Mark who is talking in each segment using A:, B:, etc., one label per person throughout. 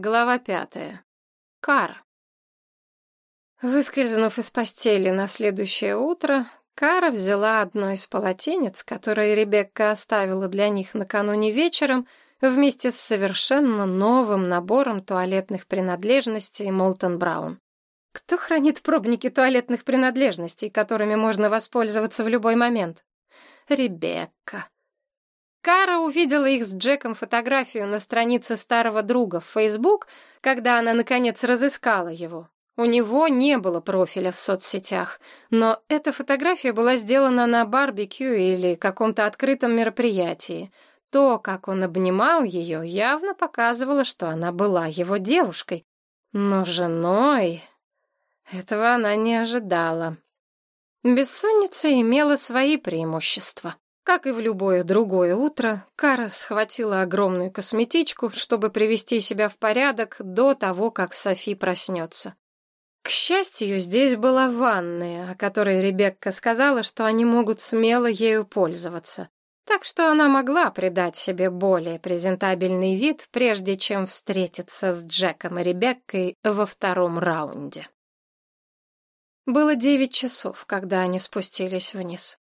A: Глава пятая. Кара. Выскользнув из постели на следующее утро, Кара взяла одно из полотенец, которое Ребекка оставила для них накануне вечером, вместе с совершенно новым набором туалетных принадлежностей Молтон Браун. Кто хранит пробники туалетных принадлежностей, которыми можно воспользоваться в любой момент? Ребекка. Кара увидела их с Джеком фотографию на странице старого друга в Facebook, когда она, наконец, разыскала его. У него не было профиля в соцсетях, но эта фотография была сделана на барбекю или каком-то открытом мероприятии. То, как он обнимал ее, явно показывало, что она была его девушкой. Но женой... Этого она не ожидала. Бессонница имела свои преимущества. Как и в любое другое утро, Кара схватила огромную косметичку, чтобы привести себя в порядок до того, как Софи проснется. К счастью, здесь была ванная, о которой Ребекка сказала, что они могут смело ею пользоваться. Так что она могла придать себе более презентабельный вид, прежде чем встретиться с Джеком и Ребеккой во втором раунде. Было девять часов, когда они спустились вниз.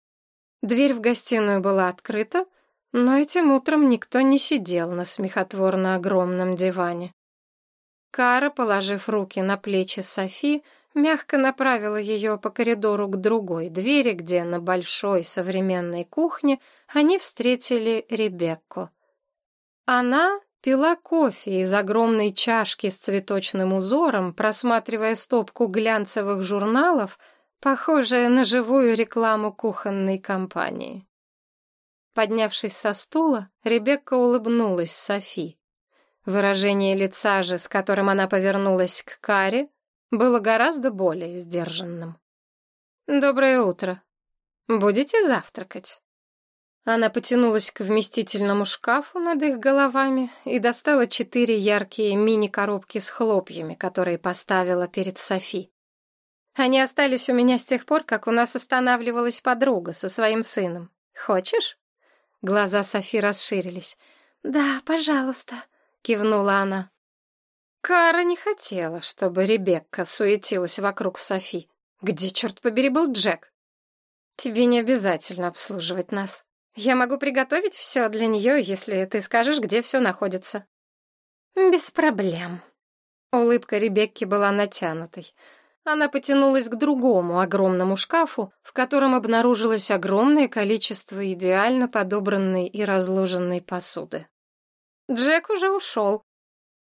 A: Дверь в гостиную была открыта, но этим утром никто не сидел на смехотворно огромном диване. Кара, положив руки на плечи Софи, мягко направила ее по коридору к другой двери, где на большой современной кухне они встретили Ребекку. Она пила кофе из огромной чашки с цветочным узором, просматривая стопку глянцевых журналов — похожая на живую рекламу кухонной компании. Поднявшись со стула, Ребекка улыбнулась Софи. Выражение лица же, с которым она повернулась к Каре, было гораздо более сдержанным. «Доброе утро. Будете завтракать?» Она потянулась к вместительному шкафу над их головами и достала четыре яркие мини-коробки с хлопьями, которые поставила перед Софи. Они остались у меня с тех пор, как у нас останавливалась подруга со своим сыном. Хочешь?» Глаза Софи расширились. «Да, пожалуйста», — кивнула она. Кара не хотела, чтобы Ребекка суетилась вокруг Софи. «Где, черт побери, был Джек?» «Тебе не обязательно обслуживать нас. Я могу приготовить все для нее, если ты скажешь, где все находится». «Без проблем». Улыбка Ребекки была натянутой. Она потянулась к другому огромному шкафу, в котором обнаружилось огромное количество идеально подобранной и разложенной посуды. Джек уже ушел.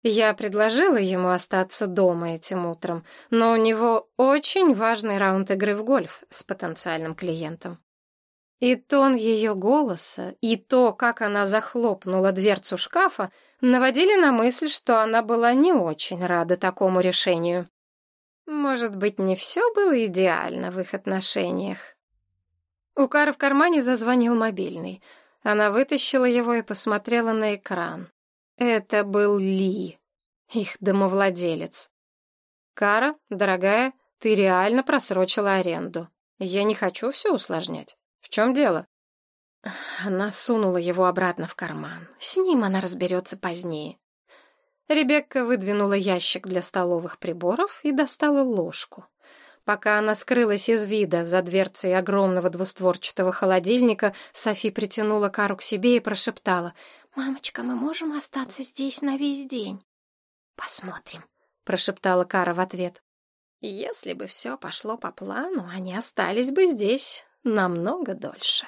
A: Я предложила ему остаться дома этим утром, но у него очень важный раунд игры в гольф с потенциальным клиентом. И тон ее голоса, и то, как она захлопнула дверцу шкафа, наводили на мысль, что она была не очень рада такому решению. Может быть, не все было идеально в их отношениях. У Кары в кармане зазвонил мобильный. Она вытащила его и посмотрела на экран. Это был Ли, их домовладелец. «Кара, дорогая, ты реально просрочила аренду. Я не хочу все усложнять. В чем дело?» Она сунула его обратно в карман. С ним она разберется позднее. Ребекка выдвинула ящик для столовых приборов и достала ложку. Пока она скрылась из вида за дверцей огромного двустворчатого холодильника, Софи притянула Кару к себе и прошептала. «Мамочка, мы можем остаться здесь на весь день?» «Посмотрим», — прошептала Кара в ответ. «Если бы все пошло по плану, они остались бы здесь намного дольше».